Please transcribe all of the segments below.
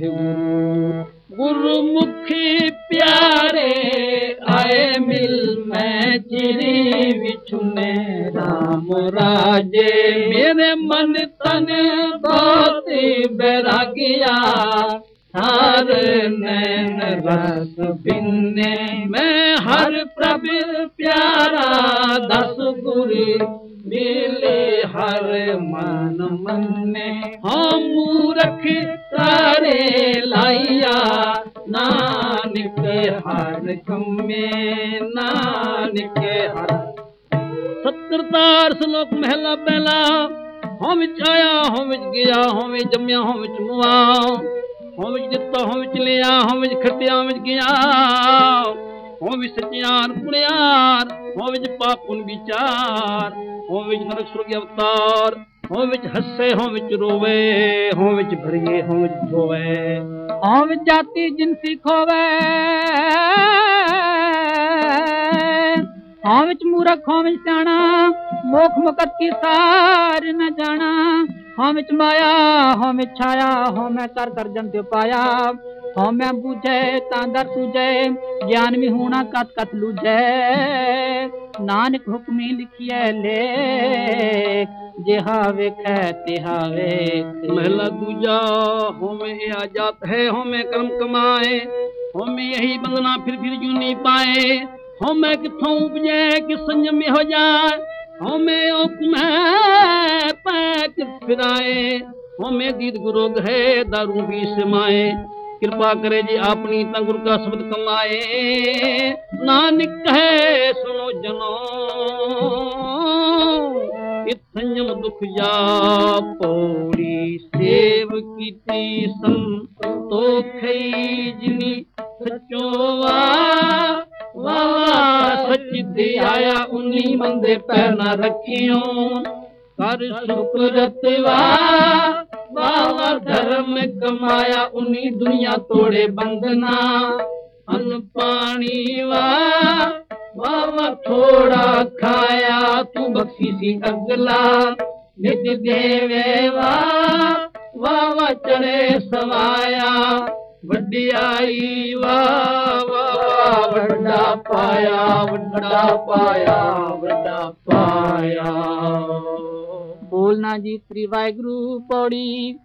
ਮੈਂ मुखी प्यारे आए ਰਾਜੇ ਮੇਰੇ ਮਨ ਬਾਤੀ ਮੈਂ ਹਰ ਪ੍ਰਭ ਪਿਆਰਾ ਦਸ ਗੁਰੇ ਮਿਲੇ हार मान मन्ने हम मूरख तारे लाइया नानक हार कमे नानक हार सत्तरतार श्लोक महला पहला हम आया हम गया हम जमया हम मुआ हम जिता हम लिया हम खटिया गया हो विच सचयान पुण्यार हो विच पापुन विचार हो विच नरक सुर्ग अवतार हो विच हसे हो विच रोवे हो विच भरिए हो विच धोवे हो विच जाति जिनसी खोवे हो विच मूर्ख हो विच सियाणा मोख मुकत की सार न जाना हो विच माया हो विच छाया हो मैं कर कर जन पाया हमें बुझे तांदर तुझे ज्ञान में होना कत कत लुझे नानक हुक्मी लिखिए ले जे हावे कहते हावे महला दूजा हमें आ जात है हमें कर्म कमाए हमें यही बंदना फिर फिर यू नहीं पाए हमें कितों उपजे कि संयम में हो जाए हमें हुक्म पैक फिराए हमें दीद गुरोग है दारू भी समाए कृपा करे जी आपनी इतना गुरु का शब्द कमाए नानक है सुनो जनो संयम दुख जा पौड़ी सेव की संतोख जिनी सचो वाह सच दे आया उन्नी मंदे पैना रखियो कर शुक्र रतवा धर्म कमाया उन दुनिया तोड़े बंधन पाणी वा बोड़ा खाया तूं बख़ीसी अॻ लाइ चढ़े सवाया वॾी आई वा वॾा पाया वॾा पाया वॾा पाया बोलना जी श्री वाहगुरु पौड़ी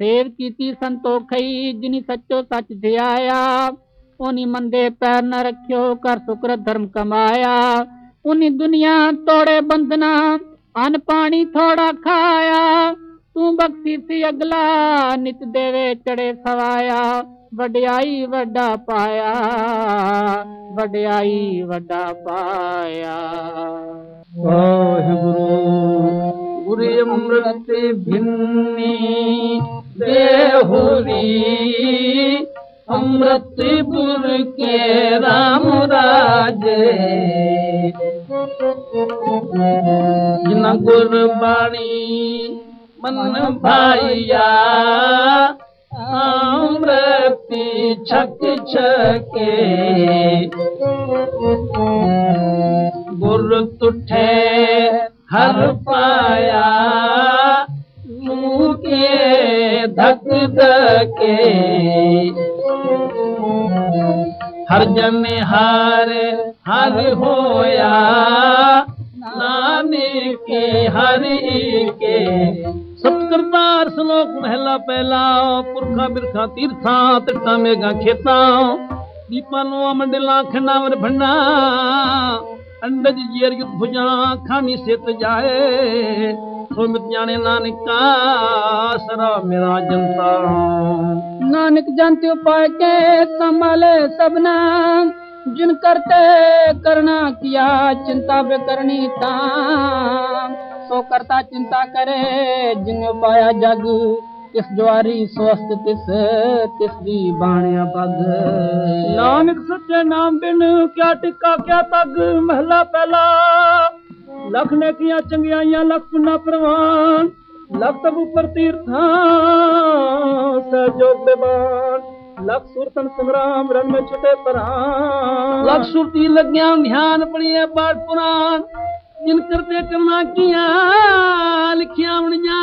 सेव कीती संतोखई जिनी सच्चो सच ध्याया उनी मंदे पैर न रखियो कर सुकृत धर्म कमाया उनी दुनिया तोड़े बंधना अन पानी थोड़ा खाया तू बख्शी सी अगला नित देवे चढ़े सवाया ਵਡਿਆਈ ਵੱਡਾ ਪਾਇਆ ਵਡਿਆਈ ਵੱਡਾ ਪਾਇਆ ਵਾਹਿਗੁਰੂ અમૃત સે ભિમ્ની દેહુરી અમૃત સે બુર કે રામુરાજ જીનકો પાણી મન ભાઈયા અમ્રપ્તિ છક છકે બુર તઠે हर पाया हर हार हर हो हर सत्रदार स्लोक महिला पहला पुरखां बिरखां तीर्था तिखां खेतां दीपा नंढला खना वर भंडा अंदज जियर भुजा खानी से जाए सुमित जाने नानक का सरा मेरा जनता नानक जानते उपाय के संभाले सबना जिन करते करना किया चिंता बेकरणी था सो करता चिंता करे जिन पाया जग ਤਿਸ ਜਵਾਰੀ ਸਵਸਤ ਤਿਸ ਤਿਸ ਦੀ ਬਾਣਿਆ ਪਗ ਨਾਨਕ ਸੱਚੇ ਨਾਮ ਬਿਨ ਕਿਆ ਟਿੱਕਾ ਕਿਆ ਤਗ ਮਹਿਲਾ ਪਹਿਲਾ ਲਖ ਨੇ ਕੀਆਂ ਚੰਗਿਆਈਆਂ ਲਖ ਪੁਨਾ ਪ੍ਰਵਾਨ ਲਖ ਤਬ ਉਪਰ ਤੀਰਥਾਂ ਸਜੋਗ ਬੇਬਾਨ ਲਖ ਸੁਰਤਨ ਸੰਗਰਾਮ ਰਣ ਮੇ ਛਟੇ ਪਰਾਂ ਲਖ ਸੁਰਤੀ ਲਗਿਆ ਧਿਆਨ ਪੜੀਏ ਬਾਤ ਪੁਰਾਨ ਜਿਨ ਕਰਤੇ ਕਰਨਾ ਕੀਆ ਲਿਖਿਆ ਵਣੀਆਂ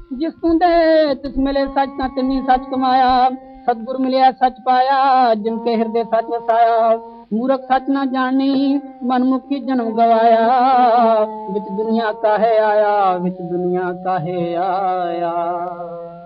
ਜਿਸ ਤੂੰ ਦੇ ਤਿਸ ਮਿਲੇ ਸੱਚ ਤਾਂ ਤਿੰਨੀ ਸੱਚ ਕਮਾਇਆ ਸਤਗੁਰ ਮਿਲਿਆ ਸੱਚ ਪਾਇਆ ਜਿਨ ਕੇ ਹਿਰਦੇ ਸੱਚ ਵਸਾਇਆ ਮੂਰਖ ਸੱਚ ਨਾ ਜਾਣੀ ਮਨਮੁਖੀ ਜਨਮ ਗਵਾਇਆ ਵਿੱਚ ਦੁਨੀਆ ਕਾਹੇ ਆਇਆ ਵਿੱਚ ਦੁਨੀਆ ਕਾਹੇ ਆਇਆ